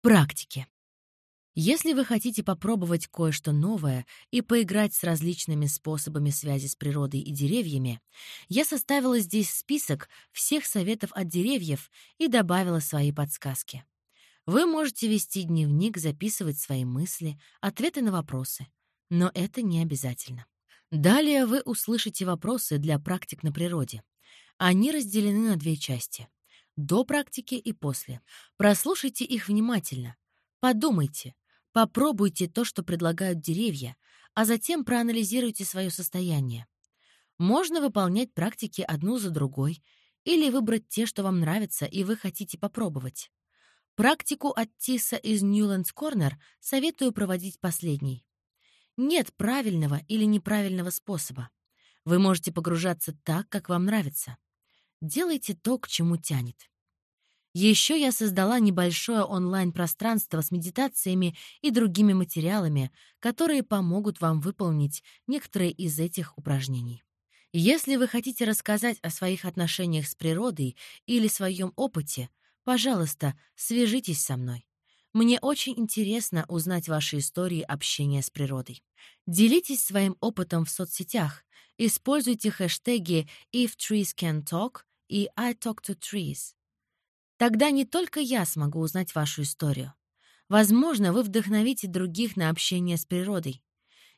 Практики. Если вы хотите попробовать кое-что новое и поиграть с различными способами связи с природой и деревьями, я составила здесь список всех советов от деревьев и добавила свои подсказки. Вы можете вести дневник, записывать свои мысли, ответы на вопросы. Но это не обязательно. Далее вы услышите вопросы для практик на природе. Они разделены на две части — до практики и после. Прослушайте их внимательно. Подумайте, попробуйте то, что предлагают деревья, а затем проанализируйте свое состояние. Можно выполнять практики одну за другой или выбрать те, что вам нравятся и вы хотите попробовать. Практику от Тиса из Ньюлендс Корнер советую проводить последней. Нет правильного или неправильного способа. Вы можете погружаться так, как вам нравится. Делайте то, к чему тянет. Еще я создала небольшое онлайн-пространство с медитациями и другими материалами, которые помогут вам выполнить некоторые из этих упражнений. Если вы хотите рассказать о своих отношениях с природой или своем опыте, Пожалуйста, свяжитесь со мной. Мне очень интересно узнать ваши истории общения с природой. Делитесь своим опытом в соцсетях. Используйте хэштеги If Trees Can Talk и I Talk to Trees. Тогда не только я смогу узнать вашу историю. Возможно, вы вдохновите других на общение с природой.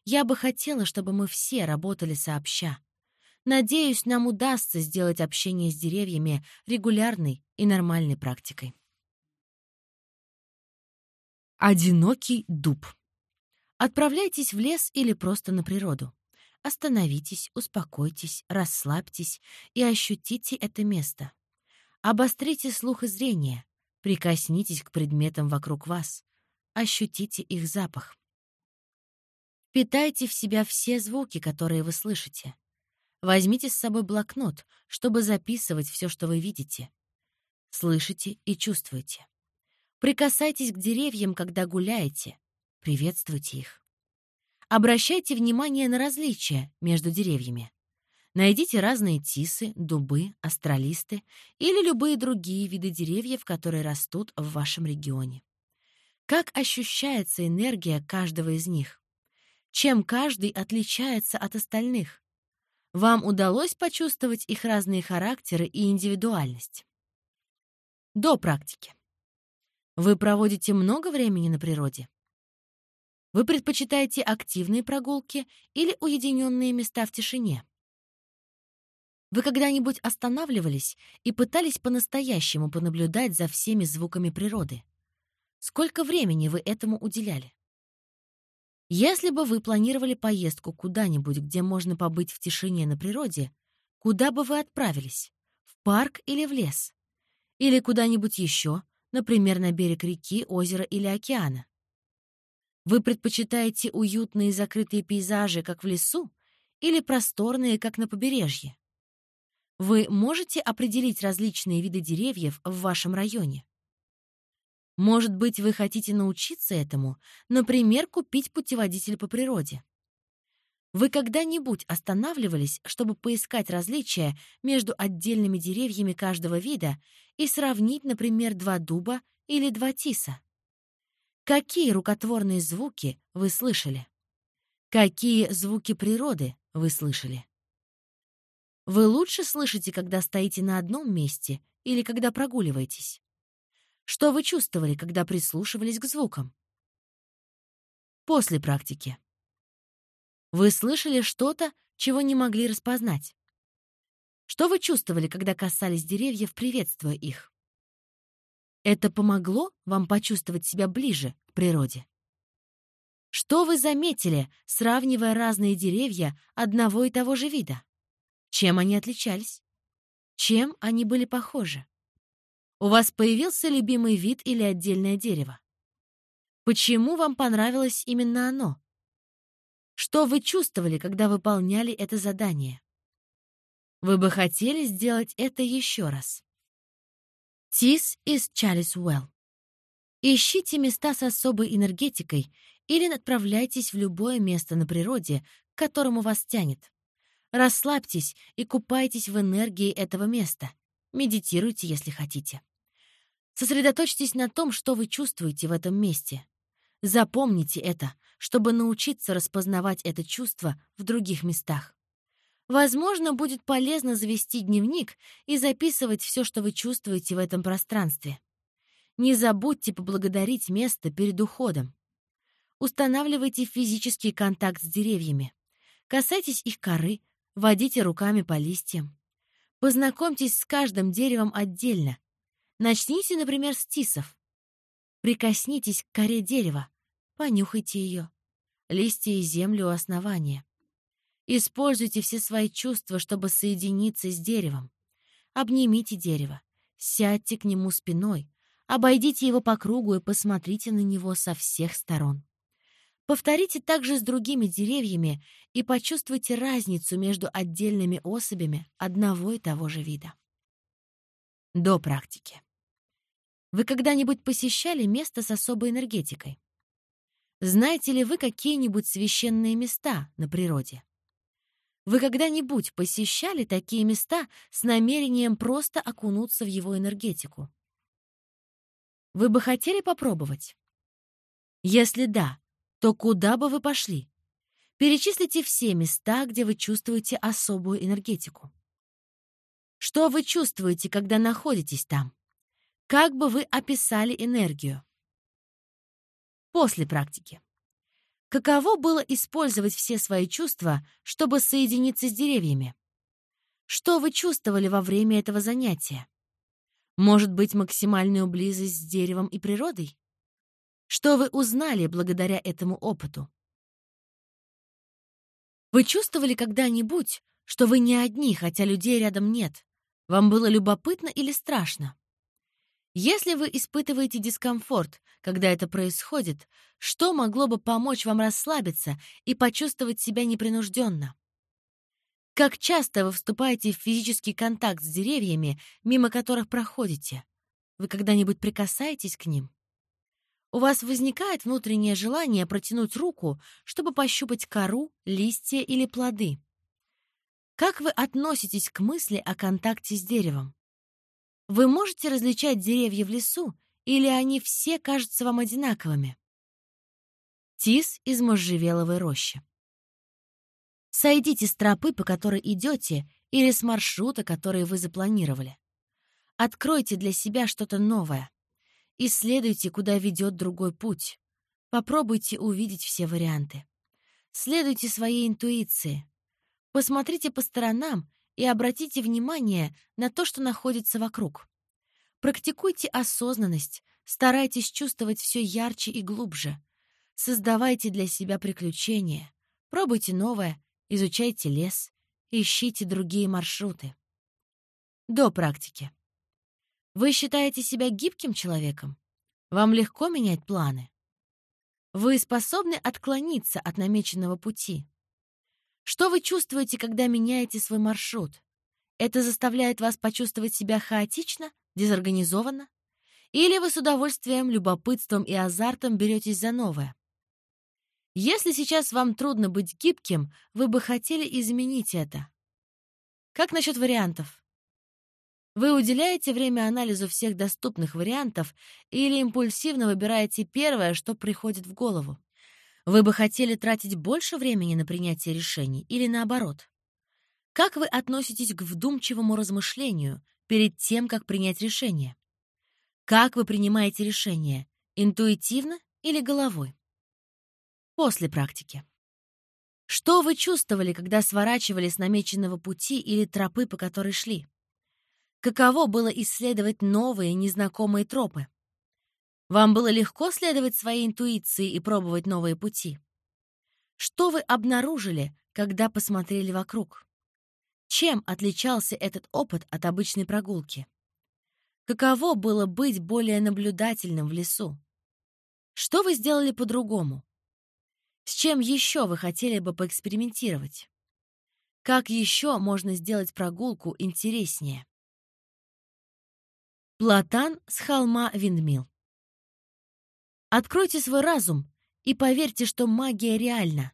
Я бы хотела, чтобы мы все работали сообща. Надеюсь, нам удастся сделать общение с деревьями регулярной и нормальной практикой. Одинокий дуб. Отправляйтесь в лес или просто на природу. Остановитесь, успокойтесь, расслабьтесь и ощутите это место. Обострите слух и зрение, прикоснитесь к предметам вокруг вас, ощутите их запах. Питайте в себя все звуки, которые вы слышите. Возьмите с собой блокнот, чтобы записывать все, что вы видите. Слышите и чувствуете. Прикасайтесь к деревьям, когда гуляете. Приветствуйте их. Обращайте внимание на различия между деревьями. Найдите разные тисы, дубы, астролисты или любые другие виды деревьев, которые растут в вашем регионе. Как ощущается энергия каждого из них? Чем каждый отличается от остальных? Вам удалось почувствовать их разные характеры и индивидуальность? До практики. Вы проводите много времени на природе? Вы предпочитаете активные прогулки или уединенные места в тишине? Вы когда-нибудь останавливались и пытались по-настоящему понаблюдать за всеми звуками природы? Сколько времени вы этому уделяли? Если бы вы планировали поездку куда-нибудь, где можно побыть в тишине на природе, куда бы вы отправились? В парк или в лес? Или куда-нибудь еще, например, на берег реки, озера или океана? Вы предпочитаете уютные закрытые пейзажи, как в лесу, или просторные, как на побережье? Вы можете определить различные виды деревьев в вашем районе? Может быть, вы хотите научиться этому, например, купить путеводитель по природе. Вы когда-нибудь останавливались, чтобы поискать различия между отдельными деревьями каждого вида и сравнить, например, два дуба или два тиса? Какие рукотворные звуки вы слышали? Какие звуки природы вы слышали? Вы лучше слышите, когда стоите на одном месте или когда прогуливаетесь? Что вы чувствовали, когда прислушивались к звукам? После практики. Вы слышали что-то, чего не могли распознать? Что вы чувствовали, когда касались деревьев, приветствуя их? Это помогло вам почувствовать себя ближе к природе? Что вы заметили, сравнивая разные деревья одного и того же вида? Чем они отличались? Чем они были похожи? У вас появился любимый вид или отдельное дерево? Почему вам понравилось именно оно? Что вы чувствовали, когда выполняли это задание? Вы бы хотели сделать это еще раз. Тис из Чалис Уэлл. Ищите места с особой энергетикой или отправляйтесь в любое место на природе, к которому вас тянет. Расслабьтесь и купайтесь в энергии этого места. Медитируйте, если хотите. Сосредоточьтесь на том, что вы чувствуете в этом месте. Запомните это, чтобы научиться распознавать это чувство в других местах. Возможно, будет полезно завести дневник и записывать все, что вы чувствуете в этом пространстве. Не забудьте поблагодарить место перед уходом. Устанавливайте физический контакт с деревьями. Касайтесь их коры, водите руками по листьям. Познакомьтесь с каждым деревом отдельно. Начните, например, с тисов. Прикоснитесь к коре дерева, понюхайте ее. Листья и землю у основания. Используйте все свои чувства, чтобы соединиться с деревом. Обнимите дерево, сядьте к нему спиной, обойдите его по кругу и посмотрите на него со всех сторон. Повторите также с другими деревьями и почувствуйте разницу между отдельными особями одного и того же вида. До практики. Вы когда-нибудь посещали место с особой энергетикой? Знаете ли вы какие-нибудь священные места на природе? Вы когда-нибудь посещали такие места с намерением просто окунуться в его энергетику? Вы бы хотели попробовать? Если да, то куда бы вы пошли? Перечислите все места, где вы чувствуете особую энергетику. Что вы чувствуете, когда находитесь там? Как бы вы описали энергию? После практики. Каково было использовать все свои чувства, чтобы соединиться с деревьями? Что вы чувствовали во время этого занятия? Может быть, максимальную близость с деревом и природой? Что вы узнали благодаря этому опыту? Вы чувствовали когда-нибудь, что вы не одни, хотя людей рядом нет? Вам было любопытно или страшно? Если вы испытываете дискомфорт, когда это происходит, что могло бы помочь вам расслабиться и почувствовать себя непринужденно? Как часто вы вступаете в физический контакт с деревьями, мимо которых проходите? Вы когда-нибудь прикасаетесь к ним? У вас возникает внутреннее желание протянуть руку, чтобы пощупать кору, листья или плоды. Как вы относитесь к мысли о контакте с деревом? Вы можете различать деревья в лесу, или они все кажутся вам одинаковыми? Тис из можжевеловой рощи. Сойдите с тропы, по которой идете, или с маршрута, который вы запланировали. Откройте для себя что-то новое. Исследуйте, куда ведет другой путь. Попробуйте увидеть все варианты. Следуйте своей интуиции. Посмотрите по сторонам и обратите внимание на то, что находится вокруг. Практикуйте осознанность, старайтесь чувствовать все ярче и глубже. Создавайте для себя приключения, пробуйте новое, изучайте лес, ищите другие маршруты. До практики. Вы считаете себя гибким человеком? Вам легко менять планы? Вы способны отклониться от намеченного пути? Что вы чувствуете, когда меняете свой маршрут? Это заставляет вас почувствовать себя хаотично, дезорганизованно? Или вы с удовольствием, любопытством и азартом беретесь за новое? Если сейчас вам трудно быть гибким, вы бы хотели изменить это. Как насчет вариантов? Вы уделяете время анализу всех доступных вариантов или импульсивно выбираете первое, что приходит в голову? Вы бы хотели тратить больше времени на принятие решений или наоборот? Как вы относитесь к вдумчивому размышлению перед тем, как принять решение? Как вы принимаете решение? Интуитивно или головой? После практики. Что вы чувствовали, когда сворачивали с намеченного пути или тропы, по которой шли? Каково было исследовать новые, незнакомые тропы? Вам было легко следовать своей интуиции и пробовать новые пути? Что вы обнаружили, когда посмотрели вокруг? Чем отличался этот опыт от обычной прогулки? Каково было быть более наблюдательным в лесу? Что вы сделали по-другому? С чем еще вы хотели бы поэкспериментировать? Как еще можно сделать прогулку интереснее? Платан с холма Виндмил Откройте свой разум и поверьте, что магия реальна.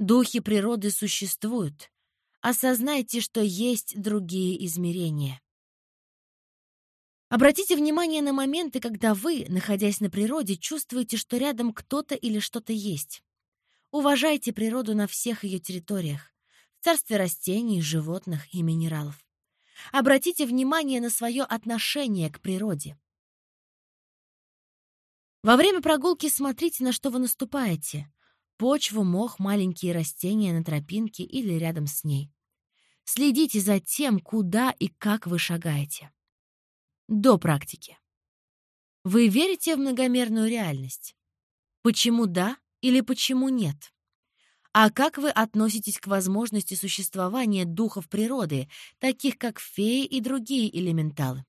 Духи природы существуют. Осознайте, что есть другие измерения. Обратите внимание на моменты, когда вы, находясь на природе, чувствуете, что рядом кто-то или что-то есть. Уважайте природу на всех ее территориях, в царстве растений, животных и минералов. Обратите внимание на свое отношение к природе. Во время прогулки смотрите, на что вы наступаете. Почву, мох, маленькие растения на тропинке или рядом с ней. Следите за тем, куда и как вы шагаете. До практики. Вы верите в многомерную реальность? Почему да или почему нет? А как вы относитесь к возможности существования духов природы, таких как феи и другие элементалы?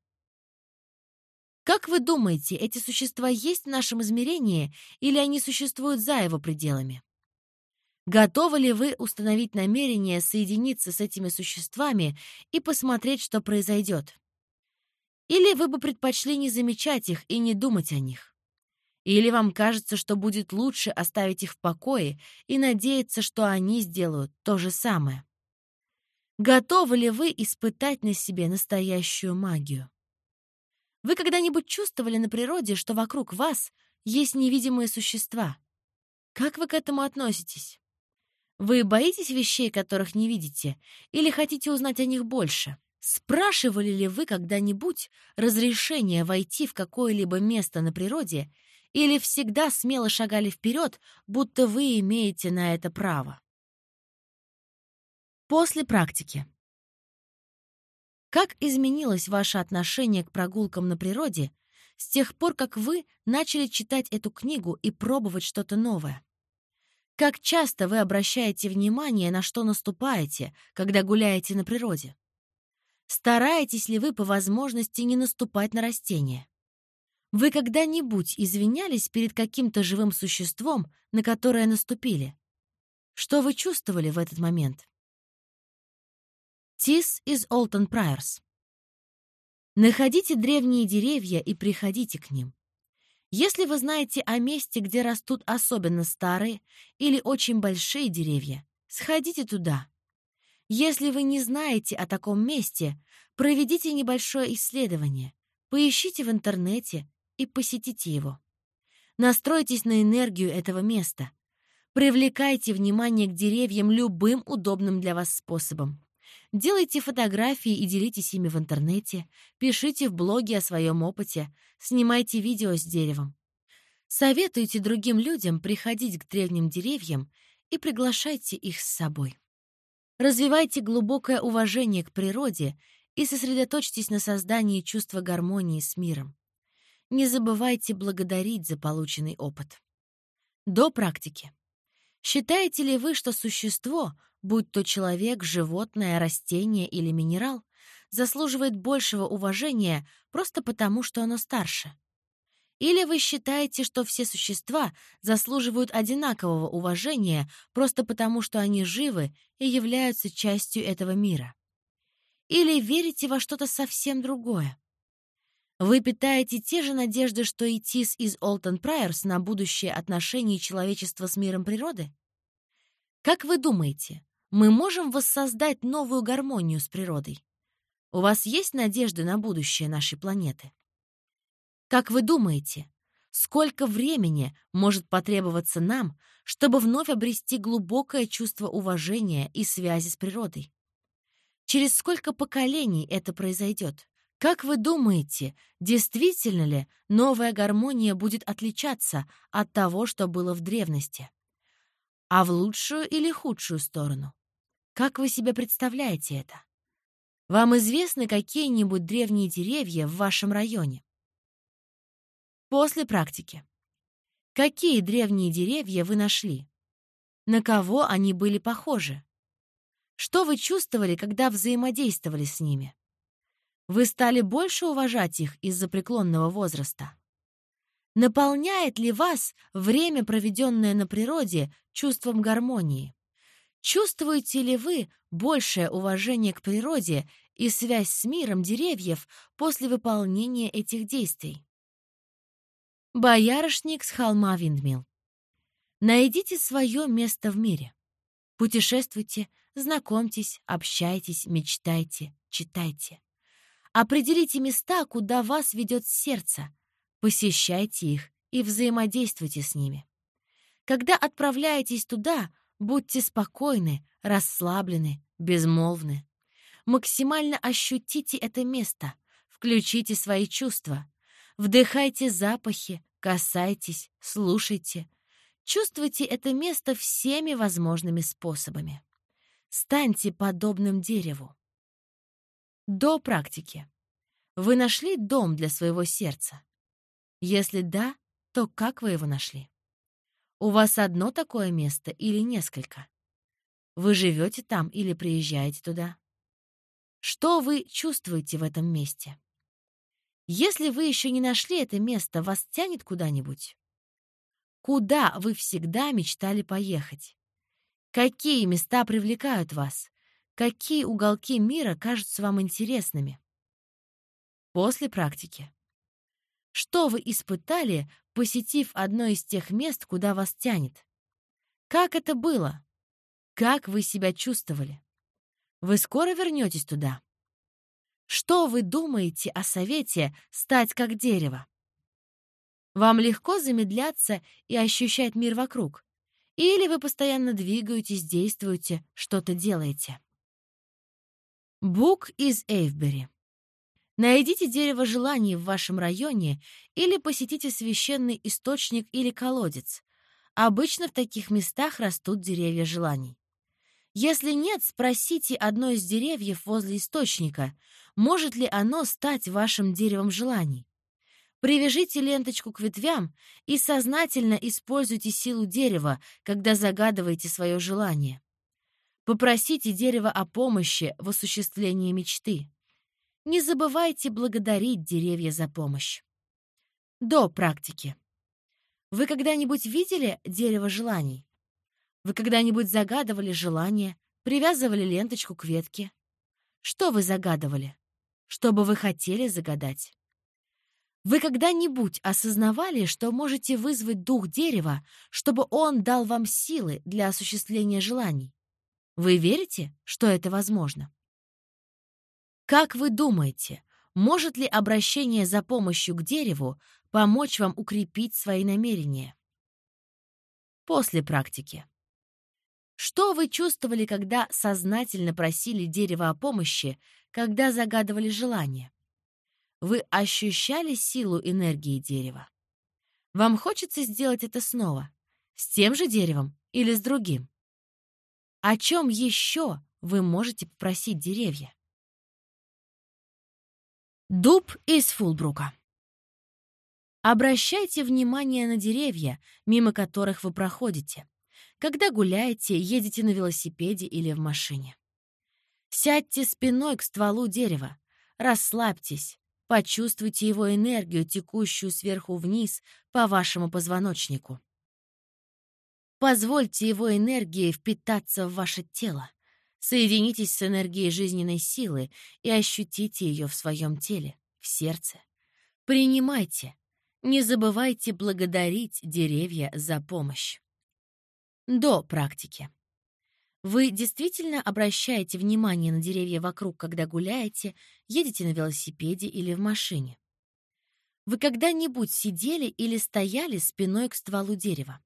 Как вы думаете, эти существа есть в нашем измерении или они существуют за его пределами? Готовы ли вы установить намерение соединиться с этими существами и посмотреть, что произойдет? Или вы бы предпочли не замечать их и не думать о них? Или вам кажется, что будет лучше оставить их в покое и надеяться, что они сделают то же самое? Готовы ли вы испытать на себе настоящую магию? Вы когда-нибудь чувствовали на природе, что вокруг вас есть невидимые существа? Как вы к этому относитесь? Вы боитесь вещей, которых не видите, или хотите узнать о них больше? Спрашивали ли вы когда-нибудь разрешение войти в какое-либо место на природе или всегда смело шагали вперед, будто вы имеете на это право? После практики. Как изменилось ваше отношение к прогулкам на природе с тех пор, как вы начали читать эту книгу и пробовать что-то новое? Как часто вы обращаете внимание, на что наступаете, когда гуляете на природе? Стараетесь ли вы по возможности не наступать на растения? Вы когда-нибудь извинялись перед каким-то живым существом, на которое наступили? Что вы чувствовали в этот момент? Тис из Олтон Прайерс. Находите древние деревья и приходите к ним. Если вы знаете о месте, где растут особенно старые или очень большие деревья, сходите туда. Если вы не знаете о таком месте, проведите небольшое исследование, поищите в интернете и посетите его. Настройтесь на энергию этого места. Привлекайте внимание к деревьям любым удобным для вас способом. Делайте фотографии и делитесь ими в интернете, пишите в блоге о своем опыте, снимайте видео с деревом. Советуйте другим людям приходить к древним деревьям и приглашайте их с собой. Развивайте глубокое уважение к природе и сосредоточьтесь на создании чувства гармонии с миром. Не забывайте благодарить за полученный опыт. До практики. Считаете ли вы, что существо, будь то человек, животное, растение или минерал, заслуживает большего уважения просто потому, что оно старше? Или вы считаете, что все существа заслуживают одинакового уважения просто потому, что они живы и являются частью этого мира? Или верите во что-то совсем другое? Вы питаете те же надежды, что и Тис из Олтон Прайерс на будущее отношений человечества с миром природы? Как вы думаете, мы можем воссоздать новую гармонию с природой? У вас есть надежды на будущее нашей планеты? Как вы думаете, сколько времени может потребоваться нам, чтобы вновь обрести глубокое чувство уважения и связи с природой? Через сколько поколений это произойдет? Как вы думаете, действительно ли новая гармония будет отличаться от того, что было в древности? А в лучшую или худшую сторону? Как вы себе представляете это? Вам известны какие-нибудь древние деревья в вашем районе? После практики. Какие древние деревья вы нашли? На кого они были похожи? Что вы чувствовали, когда взаимодействовали с ними? Вы стали больше уважать их из-за преклонного возраста? Наполняет ли вас время, проведенное на природе, чувством гармонии? Чувствуете ли вы большее уважение к природе и связь с миром деревьев после выполнения этих действий? Боярышник с холма Виндмилл. Найдите свое место в мире. Путешествуйте, знакомьтесь, общайтесь, мечтайте, читайте. Определите места, куда вас ведет сердце. Посещайте их и взаимодействуйте с ними. Когда отправляетесь туда, будьте спокойны, расслаблены, безмолвны. Максимально ощутите это место, включите свои чувства. Вдыхайте запахи, касайтесь, слушайте. Чувствуйте это место всеми возможными способами. Станьте подобным дереву. До практики. Вы нашли дом для своего сердца? Если да, то как вы его нашли? У вас одно такое место или несколько? Вы живете там или приезжаете туда? Что вы чувствуете в этом месте? Если вы еще не нашли это место, вас тянет куда-нибудь? Куда вы всегда мечтали поехать? Какие места привлекают вас? Какие уголки мира кажутся вам интересными? После практики. Что вы испытали, посетив одно из тех мест, куда вас тянет? Как это было? Как вы себя чувствовали? Вы скоро вернетесь туда? Что вы думаете о совете стать как дерево? Вам легко замедляться и ощущать мир вокруг? Или вы постоянно двигаетесь, действуете, что-то делаете? Бук из Эйвбери. Найдите дерево желаний в вашем районе или посетите священный источник или колодец. Обычно в таких местах растут деревья желаний. Если нет, спросите одно из деревьев возле источника, может ли оно стать вашим деревом желаний. Привяжите ленточку к ветвям и сознательно используйте силу дерева, когда загадываете свое желание. Попросите дерево о помощи в осуществлении мечты. Не забывайте благодарить деревья за помощь. До практики. Вы когда-нибудь видели дерево желаний? Вы когда-нибудь загадывали желание, привязывали ленточку к ветке? Что вы загадывали? Что бы вы хотели загадать? Вы когда-нибудь осознавали, что можете вызвать дух дерева, чтобы он дал вам силы для осуществления желаний? Вы верите, что это возможно? Как вы думаете, может ли обращение за помощью к дереву помочь вам укрепить свои намерения? После практики. Что вы чувствовали, когда сознательно просили дерево о помощи, когда загадывали желание? Вы ощущали силу энергии дерева? Вам хочется сделать это снова? С тем же деревом или с другим? О чем еще вы можете попросить деревья? Дуб из Фулбрука. Обращайте внимание на деревья, мимо которых вы проходите, когда гуляете, едете на велосипеде или в машине. Сядьте спиной к стволу дерева, расслабьтесь, почувствуйте его энергию, текущую сверху вниз по вашему позвоночнику. Позвольте его энергии впитаться в ваше тело. Соединитесь с энергией жизненной силы и ощутите ее в своем теле, в сердце. Принимайте. Не забывайте благодарить деревья за помощь. До практики. Вы действительно обращаете внимание на деревья вокруг, когда гуляете, едете на велосипеде или в машине? Вы когда-нибудь сидели или стояли спиной к стволу дерева?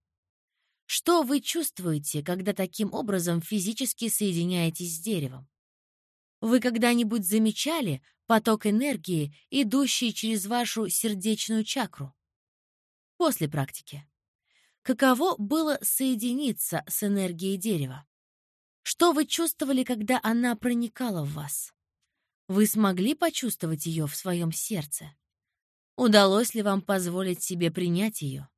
Что вы чувствуете, когда таким образом физически соединяетесь с деревом? Вы когда-нибудь замечали поток энергии, идущий через вашу сердечную чакру? После практики. Каково было соединиться с энергией дерева? Что вы чувствовали, когда она проникала в вас? Вы смогли почувствовать ее в своем сердце? Удалось ли вам позволить себе принять ее?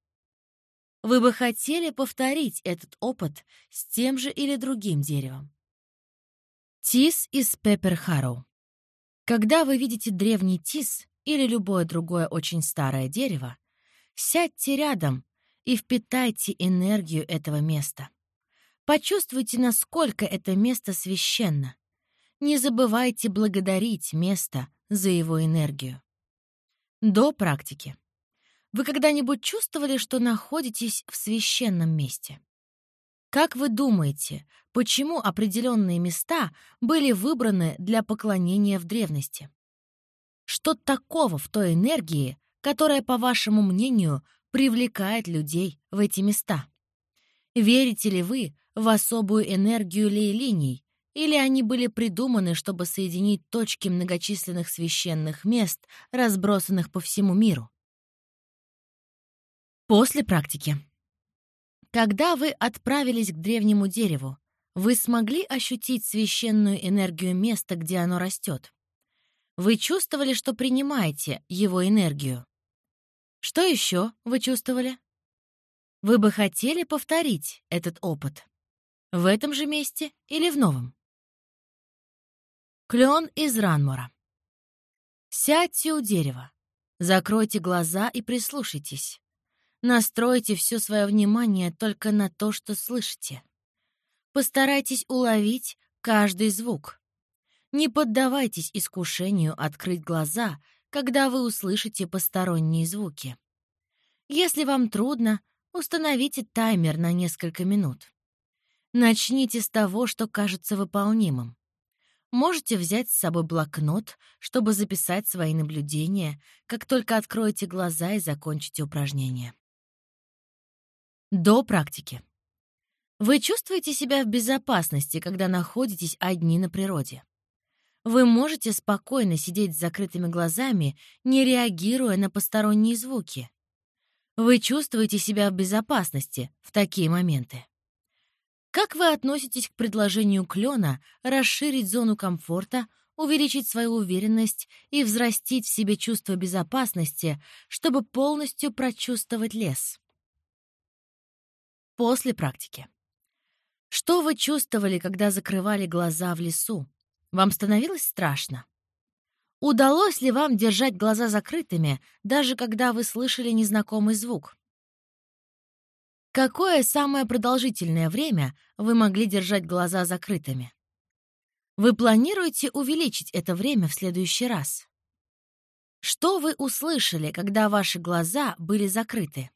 Вы бы хотели повторить этот опыт с тем же или другим деревом. Тис из Пеппер Харроу. Когда вы видите древний тис или любое другое очень старое дерево, сядьте рядом и впитайте энергию этого места. Почувствуйте, насколько это место священно. Не забывайте благодарить место за его энергию. До практики. Вы когда-нибудь чувствовали, что находитесь в священном месте? Как вы думаете, почему определенные места были выбраны для поклонения в древности? что такого в той энергии, которая, по вашему мнению, привлекает людей в эти места? Верите ли вы в особую энергию лей-линий, или они были придуманы, чтобы соединить точки многочисленных священных мест, разбросанных по всему миру? После практики. Когда вы отправились к древнему дереву, вы смогли ощутить священную энергию места, где оно растет? Вы чувствовали, что принимаете его энергию? Что еще вы чувствовали? Вы бы хотели повторить этот опыт? В этом же месте или в новом? Клен из Ранмора. Сядьте у дерева, закройте глаза и прислушайтесь. Настройте все свое внимание только на то, что слышите. Постарайтесь уловить каждый звук. Не поддавайтесь искушению открыть глаза, когда вы услышите посторонние звуки. Если вам трудно, установите таймер на несколько минут. Начните с того, что кажется выполнимым. Можете взять с собой блокнот, чтобы записать свои наблюдения, как только откроете глаза и закончите упражнение. До практики. Вы чувствуете себя в безопасности, когда находитесь одни на природе. Вы можете спокойно сидеть с закрытыми глазами, не реагируя на посторонние звуки. Вы чувствуете себя в безопасности в такие моменты. Как вы относитесь к предложению Клена расширить зону комфорта, увеличить свою уверенность и взрастить в себе чувство безопасности, чтобы полностью прочувствовать лес? После практики. Что вы чувствовали, когда закрывали глаза в лесу? Вам становилось страшно? Удалось ли вам держать глаза закрытыми, даже когда вы слышали незнакомый звук? Какое самое продолжительное время вы могли держать глаза закрытыми? Вы планируете увеличить это время в следующий раз? Что вы услышали, когда ваши глаза были закрыты?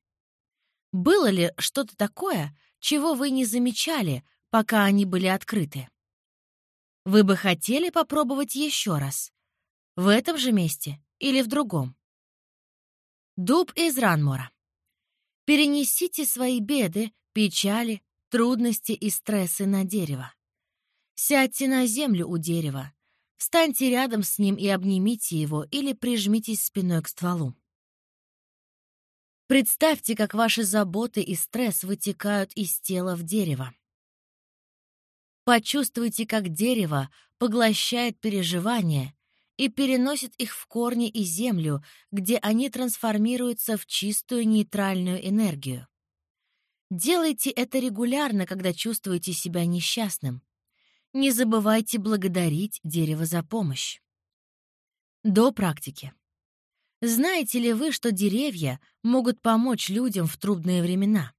Было ли что-то такое, чего вы не замечали, пока они были открыты? Вы бы хотели попробовать еще раз? В этом же месте или в другом? Дуб из Ранмора. Перенесите свои беды, печали, трудности и стрессы на дерево. Сядьте на землю у дерева, встаньте рядом с ним и обнимите его или прижмитесь спиной к стволу. Представьте, как ваши заботы и стресс вытекают из тела в дерево. Почувствуйте, как дерево поглощает переживания и переносит их в корни и землю, где они трансформируются в чистую нейтральную энергию. Делайте это регулярно, когда чувствуете себя несчастным. Не забывайте благодарить дерево за помощь. До практики. Знаете ли вы, что деревья могут помочь людям в трудные времена?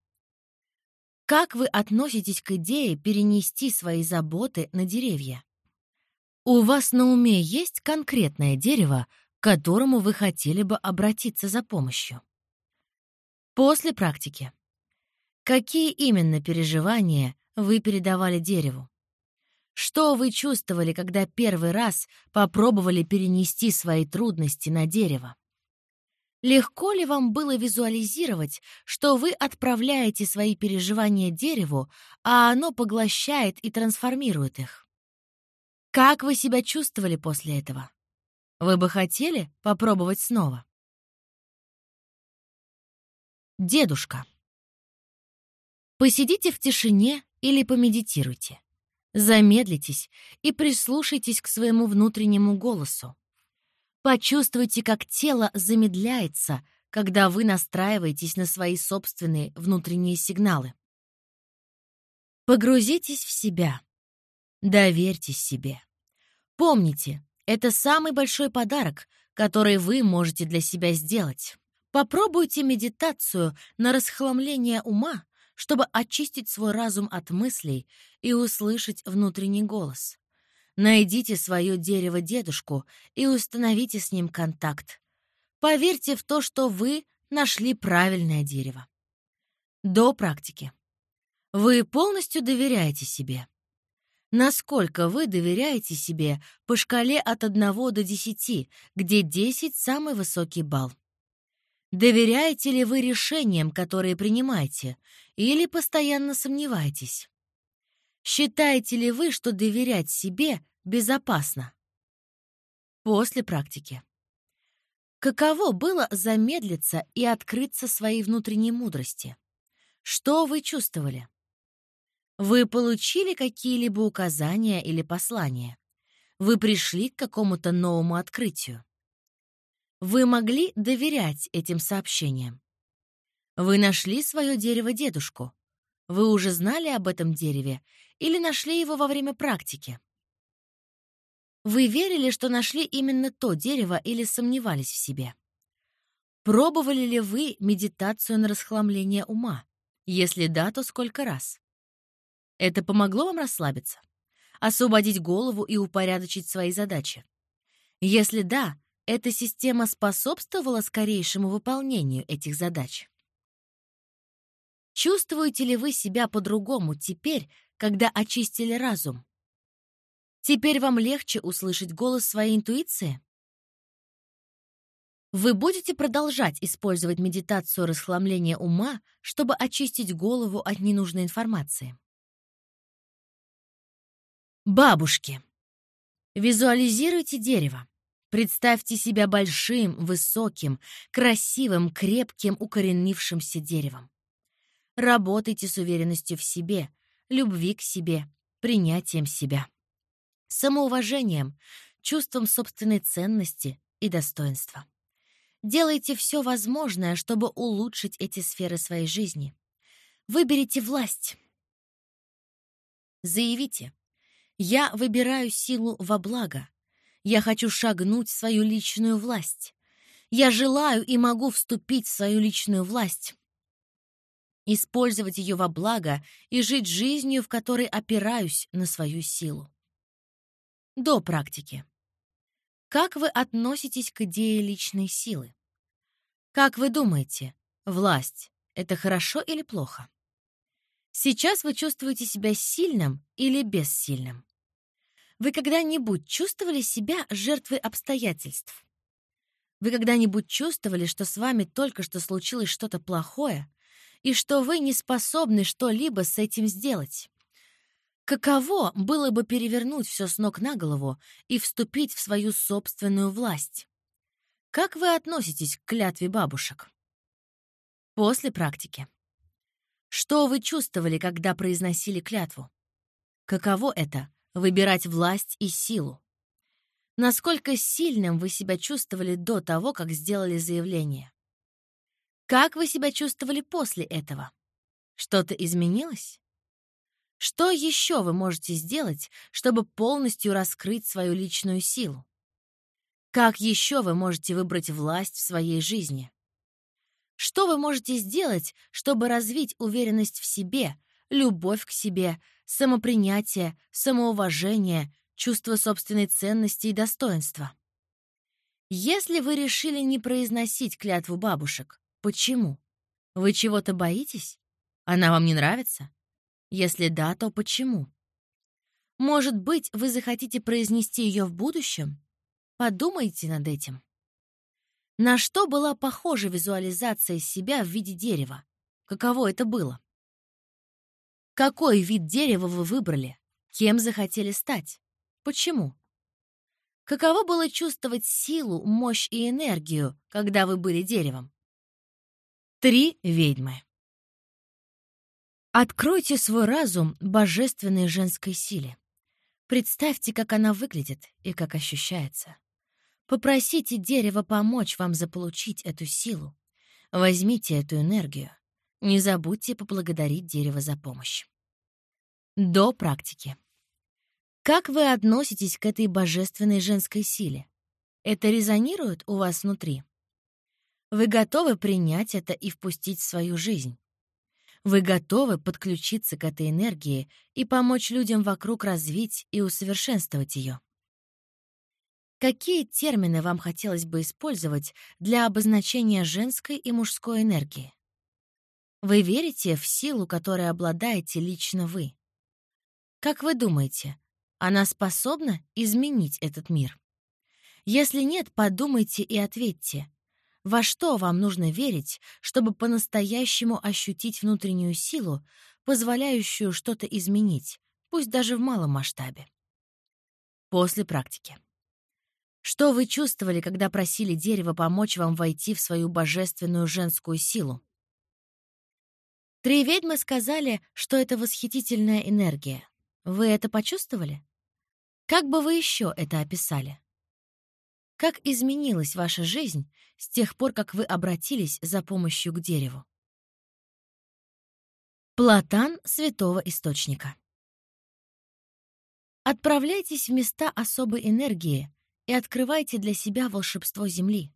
Как вы относитесь к идее перенести свои заботы на деревья? У вас на уме есть конкретное дерево, к которому вы хотели бы обратиться за помощью? После практики. Какие именно переживания вы передавали дереву? Что вы чувствовали, когда первый раз попробовали перенести свои трудности на дерево? Легко ли вам было визуализировать, что вы отправляете свои переживания дереву, а оно поглощает и трансформирует их? Как вы себя чувствовали после этого? Вы бы хотели попробовать снова? Дедушка. Посидите в тишине или помедитируйте. Замедлитесь и прислушайтесь к своему внутреннему голосу. Почувствуйте, как тело замедляется, когда вы настраиваетесь на свои собственные внутренние сигналы. Погрузитесь в себя. Доверьтесь себе. Помните, это самый большой подарок, который вы можете для себя сделать. Попробуйте медитацию на расхламление ума, чтобы очистить свой разум от мыслей и услышать внутренний голос. Найдите свое дерево-дедушку и установите с ним контакт. Поверьте в то, что вы нашли правильное дерево. До практики. Вы полностью доверяете себе. Насколько вы доверяете себе по шкале от 1 до 10, где 10 — самый высокий балл? Доверяете ли вы решениям, которые принимаете, или постоянно сомневаетесь? Считаете ли вы, что доверять себе безопасно? После практики. Каково было замедлиться и открыться своей внутренней мудрости? Что вы чувствовали? Вы получили какие-либо указания или послания? Вы пришли к какому-то новому открытию? Вы могли доверять этим сообщениям? Вы нашли свое дерево-дедушку? Вы уже знали об этом дереве или нашли его во время практики? Вы верили, что нашли именно то дерево или сомневались в себе? Пробовали ли вы медитацию на расхламление ума? Если да, то сколько раз? Это помогло вам расслабиться? Освободить голову и упорядочить свои задачи? Если да, эта система способствовала скорейшему выполнению этих задач? Чувствуете ли вы себя по-другому теперь, когда очистили разум? Теперь вам легче услышать голос своей интуиции? Вы будете продолжать использовать медитацию расхламления ума, чтобы очистить голову от ненужной информации. Бабушки. Визуализируйте дерево. Представьте себя большим, высоким, красивым, крепким, укоренившимся деревом. Работайте с уверенностью в себе, любви к себе, принятием себя, самоуважением, чувством собственной ценности и достоинства. Делайте все возможное, чтобы улучшить эти сферы своей жизни. Выберите власть. Заявите я выбираю силу во благо. Я хочу шагнуть в свою личную власть. Я желаю и могу вступить в свою личную власть. Использовать ее во благо и жить жизнью, в которой опираюсь на свою силу. До практики. Как вы относитесь к идее личной силы? Как вы думаете, власть — это хорошо или плохо? Сейчас вы чувствуете себя сильным или бессильным? Вы когда-нибудь чувствовали себя жертвой обстоятельств? Вы когда-нибудь чувствовали, что с вами только что случилось что-то плохое, и что вы не способны что-либо с этим сделать? Каково было бы перевернуть все с ног на голову и вступить в свою собственную власть? Как вы относитесь к клятве бабушек? После практики. Что вы чувствовали, когда произносили клятву? Каково это выбирать власть и силу. Насколько сильным вы себя чувствовали до того, как сделали заявление? Как вы себя чувствовали после этого? Что-то изменилось? Что еще вы можете сделать, чтобы полностью раскрыть свою личную силу? Как еще вы можете выбрать власть в своей жизни? Что вы можете сделать, чтобы развить уверенность в себе, любовь к себе, самопринятие, самоуважение, чувство собственной ценности и достоинства. Если вы решили не произносить клятву бабушек, почему? Вы чего-то боитесь? Она вам не нравится? Если да, то почему? Может быть, вы захотите произнести ее в будущем? Подумайте над этим. На что была похожа визуализация себя в виде дерева? Каково это было? Какой вид дерева вы выбрали? Кем захотели стать? Почему? Каково было чувствовать силу, мощь и энергию, когда вы были деревом? Три ведьмы. Откройте свой разум божественной женской силе. Представьте, как она выглядит и как ощущается. Попросите дерево помочь вам заполучить эту силу. Возьмите эту энергию. Не забудьте поблагодарить дерево за помощь. До практики. Как вы относитесь к этой божественной женской силе? Это резонирует у вас внутри? Вы готовы принять это и впустить в свою жизнь? Вы готовы подключиться к этой энергии и помочь людям вокруг развить и усовершенствовать ее? Какие термины вам хотелось бы использовать для обозначения женской и мужской энергии? Вы верите в силу, которой обладаете лично вы? Как вы думаете, Она способна изменить этот мир? Если нет, подумайте и ответьте. Во что вам нужно верить, чтобы по-настоящему ощутить внутреннюю силу, позволяющую что-то изменить, пусть даже в малом масштабе? После практики. Что вы чувствовали, когда просили дерево помочь вам войти в свою божественную женскую силу? Три ведьмы сказали, что это восхитительная энергия. Вы это почувствовали? Как бы вы еще это описали? Как изменилась ваша жизнь с тех пор, как вы обратились за помощью к дереву? Платан Святого Источника Отправляйтесь в места особой энергии и открывайте для себя волшебство Земли.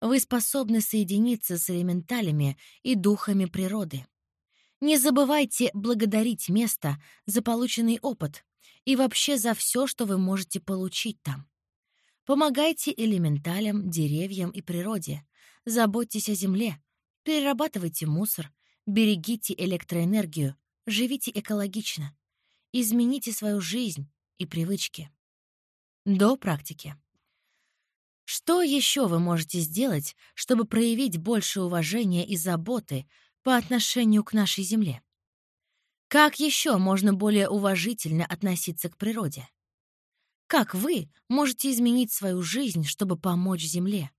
Вы способны соединиться с элементалями и духами природы. Не забывайте благодарить место за полученный опыт и вообще за все, что вы можете получить там. Помогайте элементалям, деревьям и природе. Заботьтесь о земле. Перерабатывайте мусор. Берегите электроэнергию. Живите экологично. Измените свою жизнь и привычки. До практики. Что еще вы можете сделать, чтобы проявить больше уважения и заботы по отношению к нашей Земле? Как еще можно более уважительно относиться к природе? Как вы можете изменить свою жизнь, чтобы помочь Земле?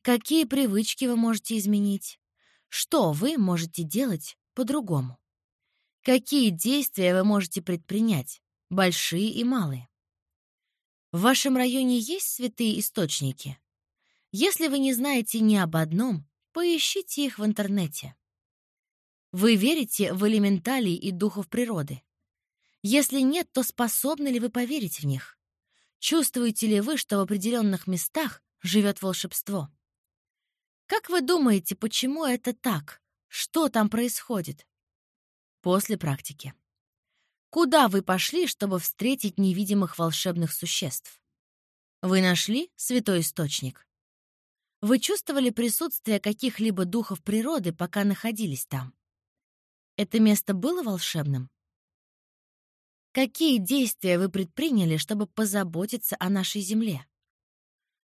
Какие привычки вы можете изменить? Что вы можете делать по-другому? Какие действия вы можете предпринять, большие и малые? В вашем районе есть святые источники? Если вы не знаете ни об одном, поищите их в интернете. Вы верите в элементалей и духов природы? Если нет, то способны ли вы поверить в них? Чувствуете ли вы, что в определенных местах живет волшебство? Как вы думаете, почему это так? Что там происходит? После практики. Куда вы пошли, чтобы встретить невидимых волшебных существ? Вы нашли святой источник? Вы чувствовали присутствие каких-либо духов природы, пока находились там? Это место было волшебным? Какие действия вы предприняли, чтобы позаботиться о нашей Земле?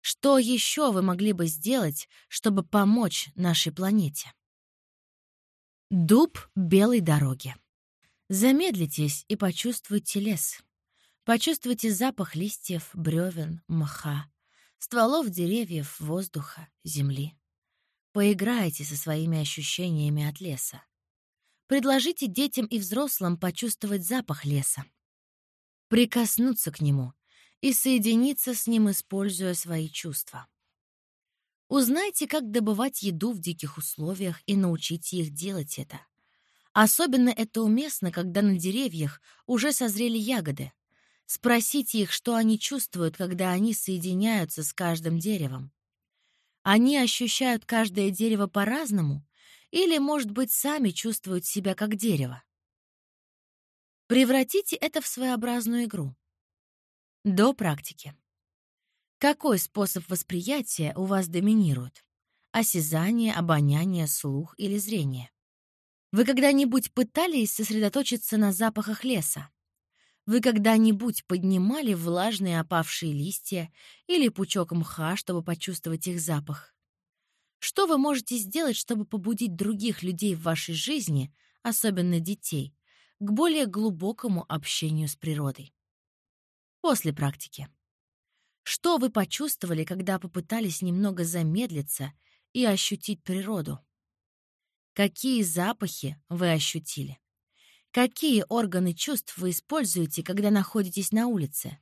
Что еще вы могли бы сделать, чтобы помочь нашей планете? Дуб белой дороги. Замедлитесь и почувствуйте лес. Почувствуйте запах листьев, бревен, мха, стволов деревьев, воздуха, земли. Поиграйте со своими ощущениями от леса. Предложите детям и взрослым почувствовать запах леса прикоснуться к нему и соединиться с ним, используя свои чувства. Узнайте, как добывать еду в диких условиях и научите их делать это. Особенно это уместно, когда на деревьях уже созрели ягоды. Спросите их, что они чувствуют, когда они соединяются с каждым деревом. Они ощущают каждое дерево по-разному или, может быть, сами чувствуют себя как дерево. Превратите это в своеобразную игру. До практики. Какой способ восприятия у вас доминирует? Осязание, обоняние, слух или зрение? Вы когда-нибудь пытались сосредоточиться на запахах леса? Вы когда-нибудь поднимали влажные опавшие листья или пучок мха, чтобы почувствовать их запах? Что вы можете сделать, чтобы побудить других людей в вашей жизни, особенно детей, к более глубокому общению с природой. После практики. Что вы почувствовали, когда попытались немного замедлиться и ощутить природу? Какие запахи вы ощутили? Какие органы чувств вы используете, когда находитесь на улице?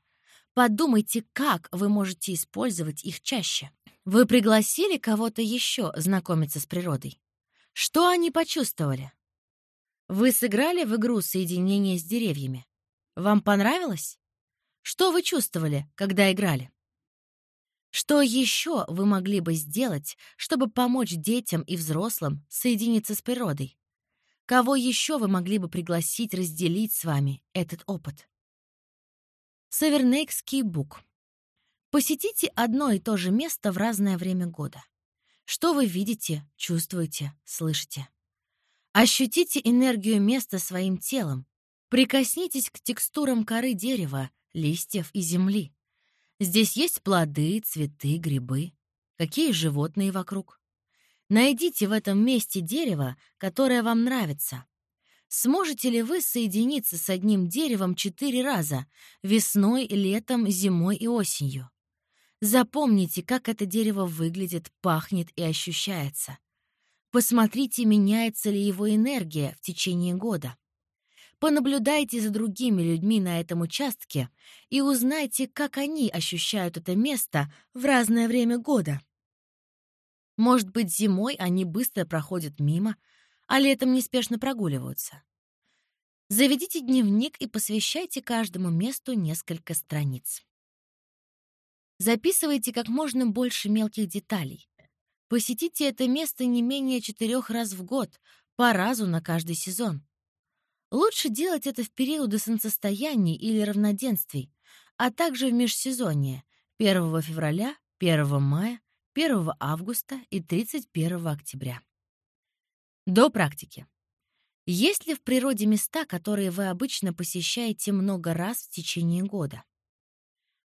Подумайте, как вы можете использовать их чаще. Вы пригласили кого-то еще знакомиться с природой? Что они почувствовали? Вы сыграли в игру соединения с деревьями? Вам понравилось? Что вы чувствовали, когда играли? Что еще вы могли бы сделать, чтобы помочь детям и взрослым соединиться с природой? Кого еще вы могли бы пригласить разделить с вами этот опыт? Савернейкский бук. Посетите одно и то же место в разное время года. Что вы видите, чувствуете, слышите? Ощутите энергию места своим телом. Прикоснитесь к текстурам коры дерева, листьев и земли. Здесь есть плоды, цветы, грибы. Какие животные вокруг. Найдите в этом месте дерево, которое вам нравится. Сможете ли вы соединиться с одним деревом четыре раза — весной, летом, зимой и осенью? Запомните, как это дерево выглядит, пахнет и ощущается. Посмотрите, меняется ли его энергия в течение года. Понаблюдайте за другими людьми на этом участке и узнайте, как они ощущают это место в разное время года. Может быть, зимой они быстро проходят мимо, а летом неспешно прогуливаются. Заведите дневник и посвящайте каждому месту несколько страниц. Записывайте как можно больше мелких деталей. Посетите это место не менее четырех раз в год, по разу на каждый сезон. Лучше делать это в периоды солнцестояний или равноденствий, а также в межсезонье 1 февраля, 1 мая, 1 августа и 31 октября. До практики. Есть ли в природе места, которые вы обычно посещаете много раз в течение года?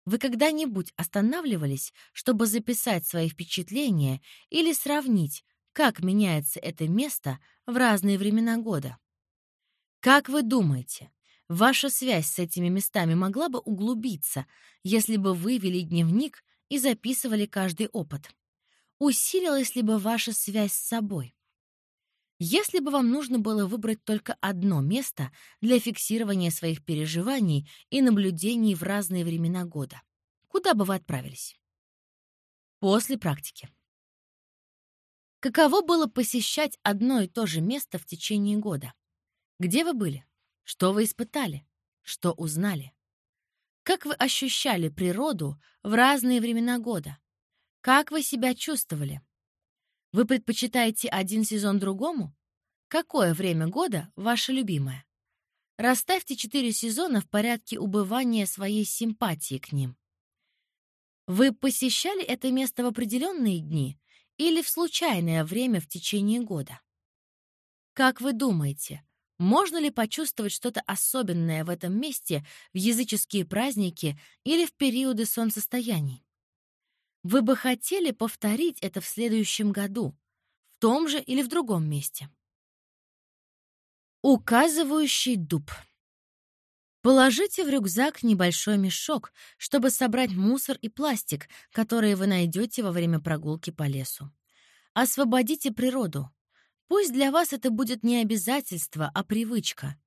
Вы когда-нибудь останавливались, чтобы записать свои впечатления или сравнить, как меняется это место в разные времена года? Как вы думаете, ваша связь с этими местами могла бы углубиться, если бы вы вели дневник и записывали каждый опыт? Усилилась ли бы ваша связь с собой? Если бы вам нужно было выбрать только одно место для фиксирования своих переживаний и наблюдений в разные времена года, куда бы вы отправились? После практики. Каково было посещать одно и то же место в течение года? Где вы были? Что вы испытали? Что узнали? Как вы ощущали природу в разные времена года? Как вы себя чувствовали? Вы предпочитаете один сезон другому? Какое время года ваше любимое? Расставьте четыре сезона в порядке убывания своей симпатии к ним. Вы посещали это место в определенные дни или в случайное время в течение года? Как вы думаете, можно ли почувствовать что-то особенное в этом месте в языческие праздники или в периоды солнцестояний? Вы бы хотели повторить это в следующем году, в том же или в другом месте? Указывающий дуб. Положите в рюкзак небольшой мешок, чтобы собрать мусор и пластик, которые вы найдете во время прогулки по лесу. Освободите природу, Пусть для вас это будет не обязательство, а привычка.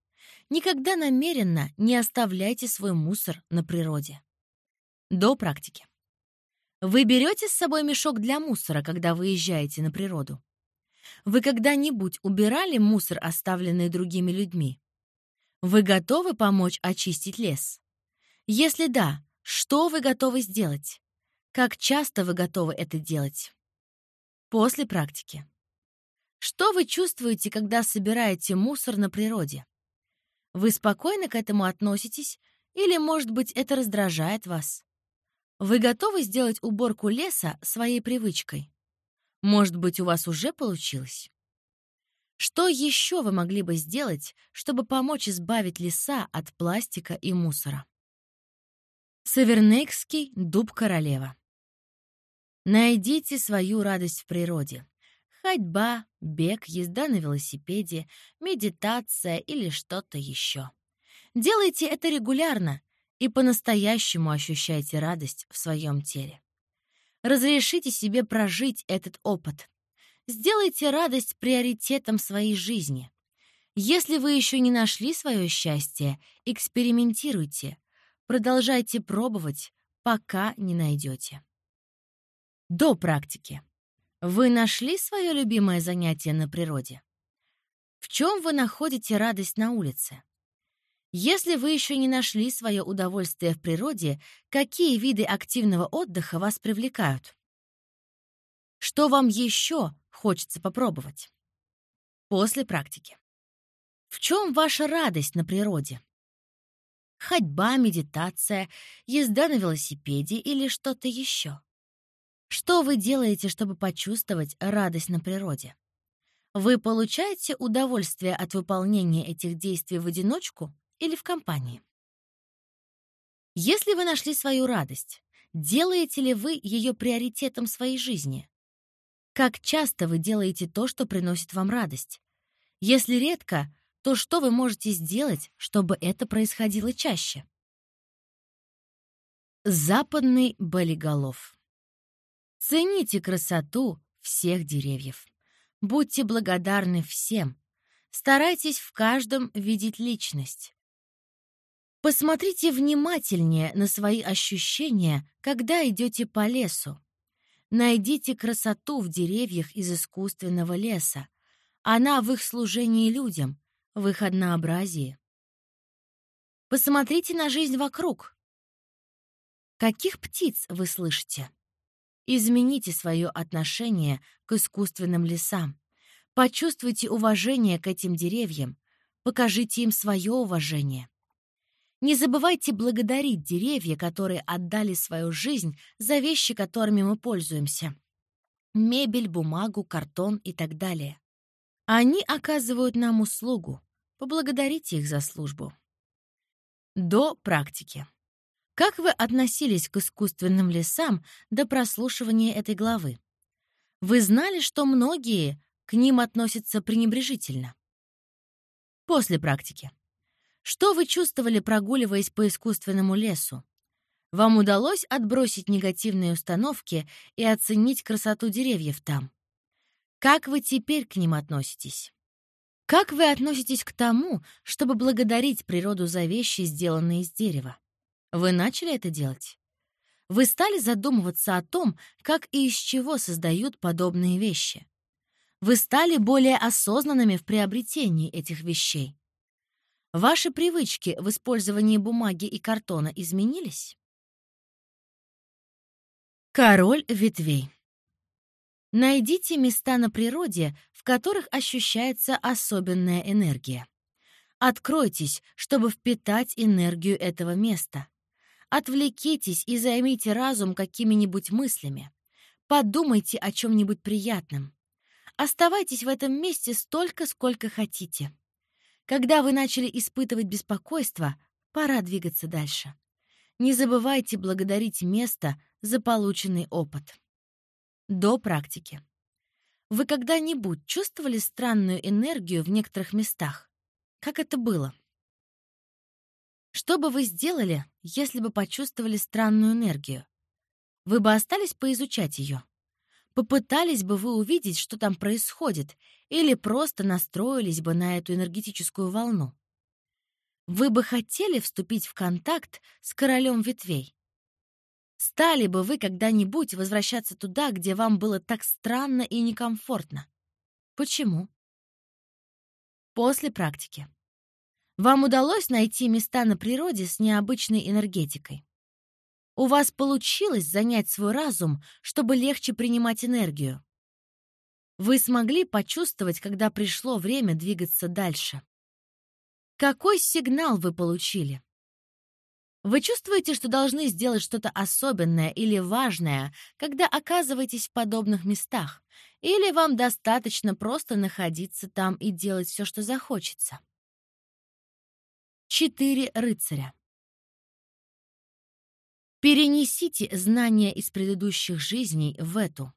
Никогда намеренно не оставляйте свой мусор на природе. До практики. Вы берете с собой мешок для мусора, когда выезжаете на природу? Вы когда-нибудь убирали мусор, оставленный другими людьми? Вы готовы помочь очистить лес? Если да, что вы готовы сделать? Как часто вы готовы это делать? После практики. Что вы чувствуете, когда собираете мусор на природе? Вы спокойно к этому относитесь или, может быть, это раздражает вас? Вы готовы сделать уборку леса своей привычкой? Может быть, у вас уже получилось? Что еще вы могли бы сделать, чтобы помочь избавить леса от пластика и мусора? Савернейкский дуб королева. Найдите свою радость в природе. Ходьба, бег, езда на велосипеде, медитация или что-то еще. Делайте это регулярно и по-настоящему ощущайте радость в своем теле. Разрешите себе прожить этот опыт. Сделайте радость приоритетом своей жизни. Если вы еще не нашли свое счастье, экспериментируйте. Продолжайте пробовать, пока не найдете. До практики. Вы нашли свое любимое занятие на природе? В чем вы находите радость на улице? Если вы еще не нашли свое удовольствие в природе, какие виды активного отдыха вас привлекают? Что вам еще хочется попробовать? После практики. В чем ваша радость на природе? Ходьба, медитация, езда на велосипеде или что-то еще? Что вы делаете, чтобы почувствовать радость на природе? Вы получаете удовольствие от выполнения этих действий в одиночку или в компании? Если вы нашли свою радость, делаете ли вы ее приоритетом своей жизни? Как часто вы делаете то, что приносит вам радость? Если редко, то что вы можете сделать, чтобы это происходило чаще? Западный болиголов. Цените красоту всех деревьев. Будьте благодарны всем. Старайтесь в каждом видеть личность. Посмотрите внимательнее на свои ощущения, когда идете по лесу. Найдите красоту в деревьях из искусственного леса. Она в их служении людям, в их однообразии. Посмотрите на жизнь вокруг. Каких птиц вы слышите? Измените свое отношение к искусственным лесам. Почувствуйте уважение к этим деревьям. Покажите им свое уважение. Не забывайте благодарить деревья, которые отдали свою жизнь за вещи, которыми мы пользуемся. Мебель, бумагу, картон и так далее. Они оказывают нам услугу. Поблагодарите их за службу. До практики. Как вы относились к искусственным лесам до прослушивания этой главы? Вы знали, что многие к ним относятся пренебрежительно? После практики. Что вы чувствовали, прогуливаясь по искусственному лесу? Вам удалось отбросить негативные установки и оценить красоту деревьев там? Как вы теперь к ним относитесь? Как вы относитесь к тому, чтобы благодарить природу за вещи, сделанные из дерева? Вы начали это делать? Вы стали задумываться о том, как и из чего создают подобные вещи. Вы стали более осознанными в приобретении этих вещей. Ваши привычки в использовании бумаги и картона изменились? Король ветвей. Найдите места на природе, в которых ощущается особенная энергия. Откройтесь, чтобы впитать энергию этого места. Отвлекитесь и займите разум какими-нибудь мыслями. Подумайте о чем-нибудь приятном. Оставайтесь в этом месте столько, сколько хотите. Когда вы начали испытывать беспокойство, пора двигаться дальше. Не забывайте благодарить место за полученный опыт. До практики. Вы когда-нибудь чувствовали странную энергию в некоторых местах? Как это было? Что бы вы сделали, если бы почувствовали странную энергию? Вы бы остались поизучать ее? Попытались бы вы увидеть, что там происходит, или просто настроились бы на эту энергетическую волну? Вы бы хотели вступить в контакт с королем ветвей? Стали бы вы когда-нибудь возвращаться туда, где вам было так странно и некомфортно? Почему? После практики. Вам удалось найти места на природе с необычной энергетикой. У вас получилось занять свой разум, чтобы легче принимать энергию. Вы смогли почувствовать, когда пришло время двигаться дальше. Какой сигнал вы получили? Вы чувствуете, что должны сделать что-то особенное или важное, когда оказываетесь в подобных местах, или вам достаточно просто находиться там и делать все, что захочется? Четыре рыцаря. Перенесите знания из предыдущих жизней в эту.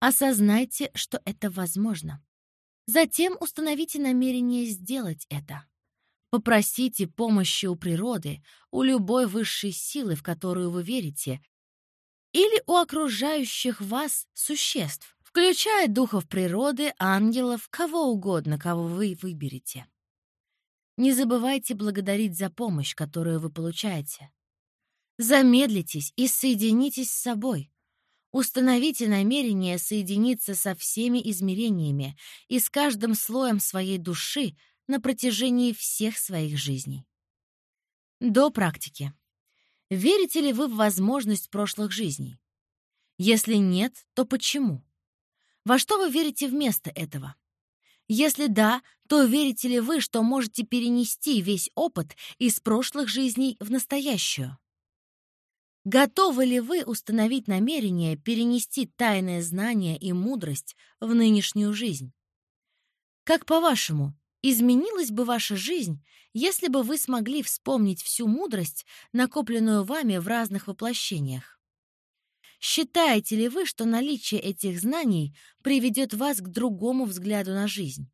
Осознайте, что это возможно. Затем установите намерение сделать это. Попросите помощи у природы, у любой высшей силы, в которую вы верите, или у окружающих вас существ, включая духов природы, ангелов, кого угодно, кого вы выберете. Не забывайте благодарить за помощь, которую вы получаете. Замедлитесь и соединитесь с собой. Установите намерение соединиться со всеми измерениями и с каждым слоем своей души на протяжении всех своих жизней. До практики. Верите ли вы в возможность прошлых жизней? Если нет, то почему? Во что вы верите вместо этого? Если да, то верите ли вы, что можете перенести весь опыт из прошлых жизней в настоящую? Готовы ли вы установить намерение перенести тайное знание и мудрость в нынешнюю жизнь? Как по-вашему, Изменилась бы ваша жизнь, если бы вы смогли вспомнить всю мудрость, накопленную вами в разных воплощениях. Считаете ли вы, что наличие этих знаний приведет вас к другому взгляду на жизнь?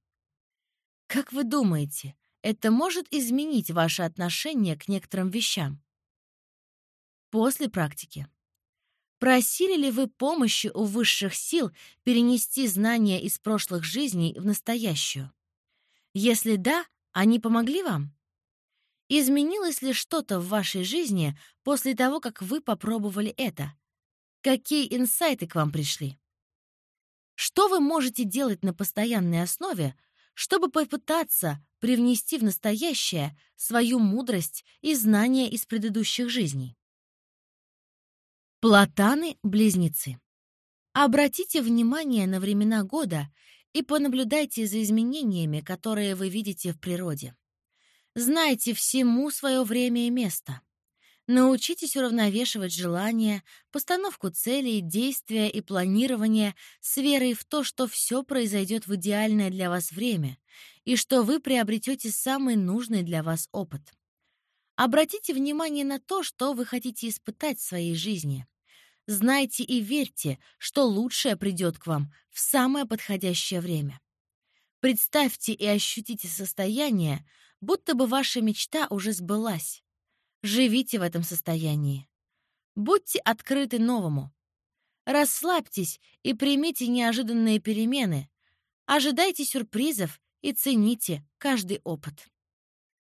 Как вы думаете, это может изменить ваше отношение к некоторым вещам? После практики. Просили ли вы помощи у высших сил перенести знания из прошлых жизней в настоящую? Если да, они помогли вам? Изменилось ли что-то в вашей жизни после того, как вы попробовали это? Какие инсайты к вам пришли? Что вы можете делать на постоянной основе, чтобы попытаться привнести в настоящее свою мудрость и знания из предыдущих жизней? Платаны-близнецы. Обратите внимание на времена года и понаблюдайте за изменениями, которые вы видите в природе. Знайте всему свое время и место. Научитесь уравновешивать желания, постановку целей, действия и планирование с верой в то, что все произойдет в идеальное для вас время и что вы приобретете самый нужный для вас опыт. Обратите внимание на то, что вы хотите испытать в своей жизни. Знайте и верьте, что лучшее придет к вам в самое подходящее время. Представьте и ощутите состояние, будто бы ваша мечта уже сбылась. Живите в этом состоянии. Будьте открыты новому. Расслабьтесь и примите неожиданные перемены. Ожидайте сюрпризов и цените каждый опыт.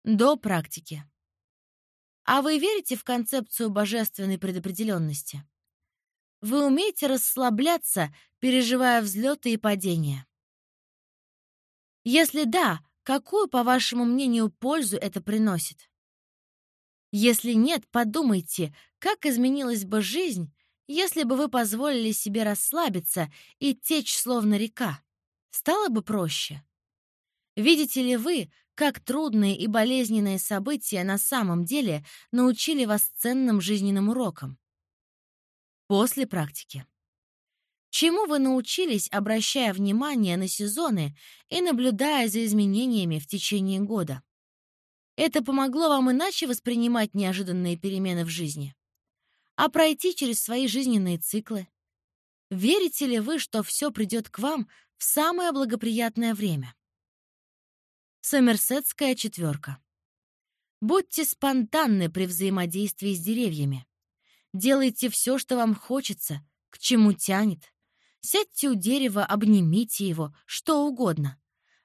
До практики. А вы верите в концепцию божественной предопределенности? Вы умеете расслабляться, переживая взлеты и падения? Если да, какую, по вашему мнению, пользу это приносит? Если нет, подумайте, как изменилась бы жизнь, если бы вы позволили себе расслабиться и течь словно река. Стало бы проще. Видите ли вы, как трудные и болезненные события на самом деле научили вас ценным жизненным урокам? После практики. Чему вы научились, обращая внимание на сезоны и наблюдая за изменениями в течение года? Это помогло вам иначе воспринимать неожиданные перемены в жизни? А пройти через свои жизненные циклы? Верите ли вы, что все придет к вам в самое благоприятное время? Сомерсетская четверка. Будьте спонтанны при взаимодействии с деревьями. Делайте все, что вам хочется, к чему тянет. Сядьте у дерева, обнимите его, что угодно.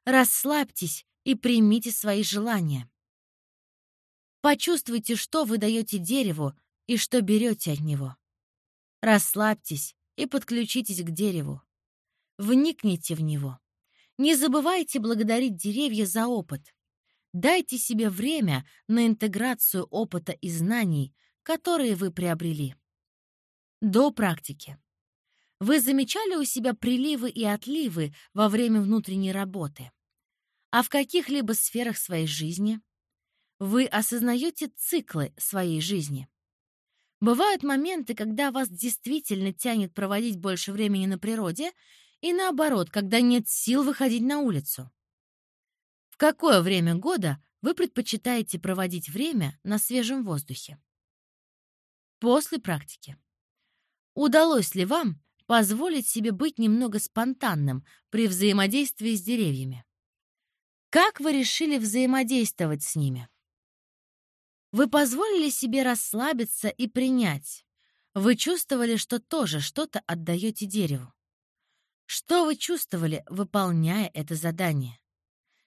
Расслабьтесь и примите свои желания. Почувствуйте, что вы даете дереву и что берете от него. Расслабьтесь и подключитесь к дереву. Вникните в него. Не забывайте благодарить деревья за опыт. Дайте себе время на интеграцию опыта и знаний, которые вы приобрели. До практики. Вы замечали у себя приливы и отливы во время внутренней работы? А в каких-либо сферах своей жизни? Вы осознаете циклы своей жизни? Бывают моменты, когда вас действительно тянет проводить больше времени на природе — и наоборот, когда нет сил выходить на улицу. В какое время года вы предпочитаете проводить время на свежем воздухе? После практики. Удалось ли вам позволить себе быть немного спонтанным при взаимодействии с деревьями? Как вы решили взаимодействовать с ними? Вы позволили себе расслабиться и принять. Вы чувствовали, что тоже что-то отдаете дереву. Что вы чувствовали, выполняя это задание?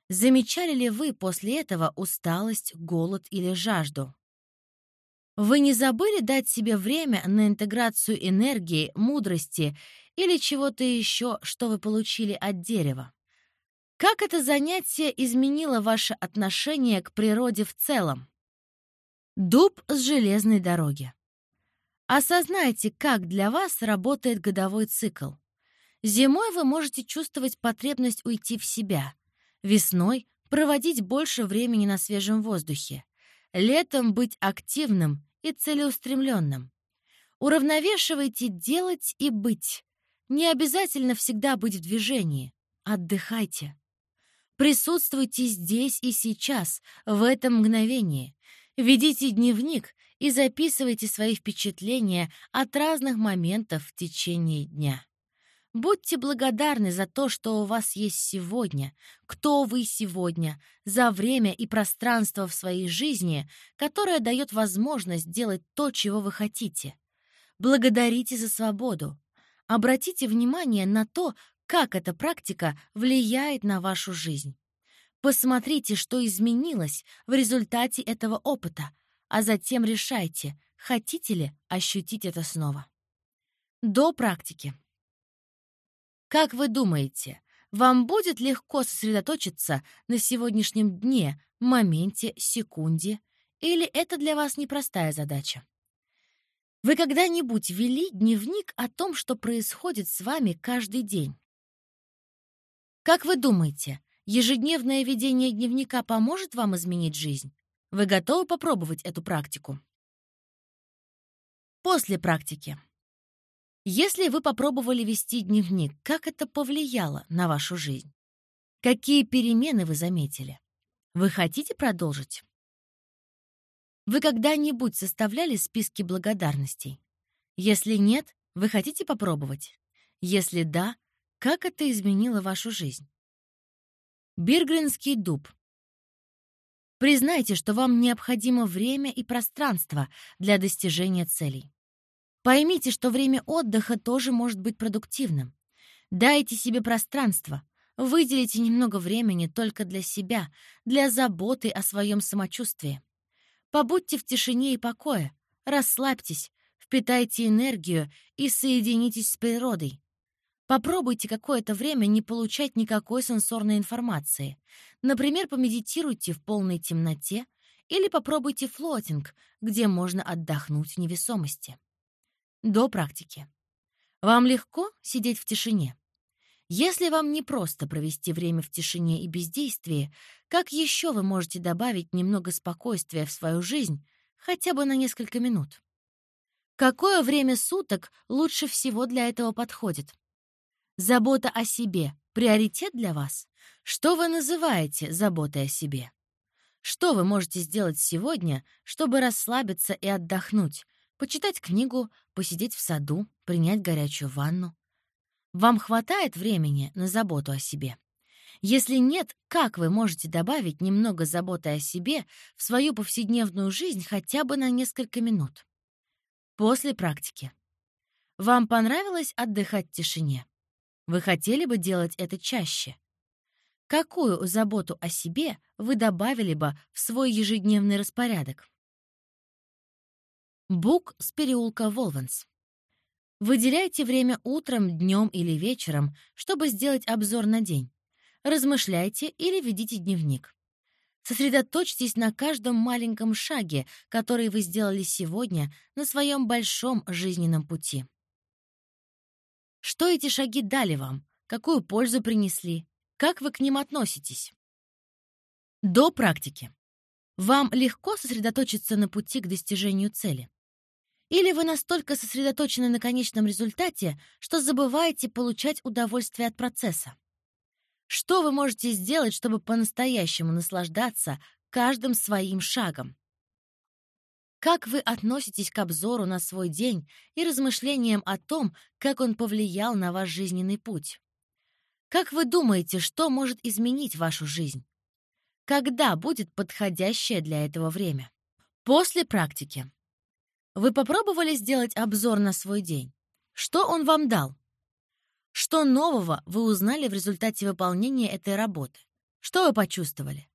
Замечали ли вы после этого усталость, голод или жажду? Вы не забыли дать себе время на интеграцию энергии, мудрости или чего-то еще, что вы получили от дерева? Как это занятие изменило ваше отношение к природе в целом? Дуб с железной дороги. Осознайте, как для вас работает годовой цикл. Зимой вы можете чувствовать потребность уйти в себя. Весной — проводить больше времени на свежем воздухе. Летом быть активным и целеустремленным. Уравновешивайте делать и быть. Не обязательно всегда быть в движении. Отдыхайте. Присутствуйте здесь и сейчас, в этом мгновении. Ведите дневник и записывайте свои впечатления от разных моментов в течение дня. Будьте благодарны за то, что у вас есть сегодня, кто вы сегодня, за время и пространство в своей жизни, которое дает возможность делать то, чего вы хотите. Благодарите за свободу. Обратите внимание на то, как эта практика влияет на вашу жизнь. Посмотрите, что изменилось в результате этого опыта, а затем решайте, хотите ли ощутить это снова. До практики. Как вы думаете, вам будет легко сосредоточиться на сегодняшнем дне, моменте, секунде, или это для вас непростая задача? Вы когда-нибудь вели дневник о том, что происходит с вами каждый день? Как вы думаете, ежедневное ведение дневника поможет вам изменить жизнь? Вы готовы попробовать эту практику? После практики. Если вы попробовали вести дневник, как это повлияло на вашу жизнь? Какие перемены вы заметили? Вы хотите продолжить? Вы когда-нибудь составляли списки благодарностей? Если нет, вы хотите попробовать? Если да, как это изменило вашу жизнь? Биргренский дуб. Признайте, что вам необходимо время и пространство для достижения целей. Поймите, что время отдыха тоже может быть продуктивным. Дайте себе пространство, выделите немного времени только для себя, для заботы о своем самочувствии. Побудьте в тишине и покое, расслабьтесь, впитайте энергию и соединитесь с природой. Попробуйте какое-то время не получать никакой сенсорной информации. Например, помедитируйте в полной темноте или попробуйте флотинг, где можно отдохнуть в невесомости. До практики. Вам легко сидеть в тишине? Если вам не просто провести время в тишине и бездействии, как еще вы можете добавить немного спокойствия в свою жизнь хотя бы на несколько минут? Какое время суток лучше всего для этого подходит? Забота о себе — приоритет для вас? Что вы называете заботой о себе? Что вы можете сделать сегодня, чтобы расслабиться и отдохнуть, почитать книгу, посидеть в саду, принять горячую ванну? Вам хватает времени на заботу о себе? Если нет, как вы можете добавить немного заботы о себе в свою повседневную жизнь хотя бы на несколько минут? После практики. Вам понравилось отдыхать в тишине? Вы хотели бы делать это чаще? Какую заботу о себе вы добавили бы в свой ежедневный распорядок? Бук с переулка Волванс. Выделяйте время утром, днем или вечером, чтобы сделать обзор на день. Размышляйте или ведите дневник. Сосредоточьтесь на каждом маленьком шаге, который вы сделали сегодня на своем большом жизненном пути. Что эти шаги дали вам? Какую пользу принесли? Как вы к ним относитесь? До практики. Вам легко сосредоточиться на пути к достижению цели? Или вы настолько сосредоточены на конечном результате, что забываете получать удовольствие от процесса? Что вы можете сделать, чтобы по-настоящему наслаждаться каждым своим шагом? Как вы относитесь к обзору на свой день и размышлениям о том, как он повлиял на ваш жизненный путь? Как вы думаете, что может изменить вашу жизнь? Когда будет подходящее для этого время? После практики. Вы попробовали сделать обзор на свой день? Что он вам дал? Что нового вы узнали в результате выполнения этой работы? Что вы почувствовали?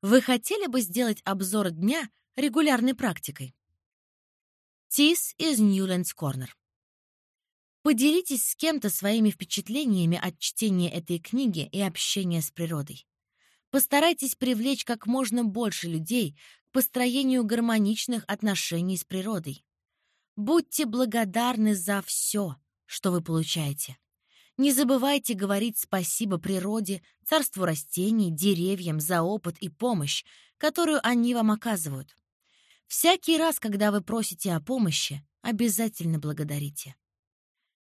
Вы хотели бы сделать обзор дня регулярной практикой. Тис из Ньюлендс Корнер. Поделитесь с кем-то своими впечатлениями от чтения этой книги и общения с природой. Постарайтесь привлечь как можно больше людей построению гармоничных отношений с природой. Будьте благодарны за все, что вы получаете. Не забывайте говорить спасибо природе, царству растений, деревьям за опыт и помощь, которую они вам оказывают. Всякий раз, когда вы просите о помощи, обязательно благодарите.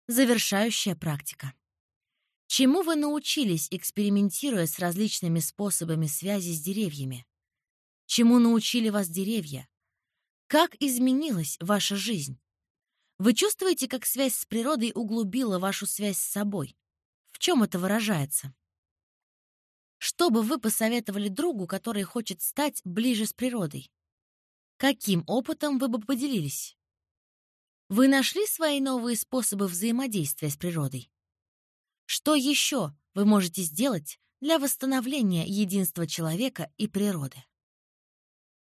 Завершающая практика. Чему вы научились, экспериментируя с различными способами связи с деревьями? Чему научили вас деревья? Как изменилась ваша жизнь? Вы чувствуете, как связь с природой углубила вашу связь с собой? В чем это выражается? Что бы вы посоветовали другу, который хочет стать ближе с природой? Каким опытом вы бы поделились? Вы нашли свои новые способы взаимодействия с природой? Что еще вы можете сделать для восстановления единства человека и природы?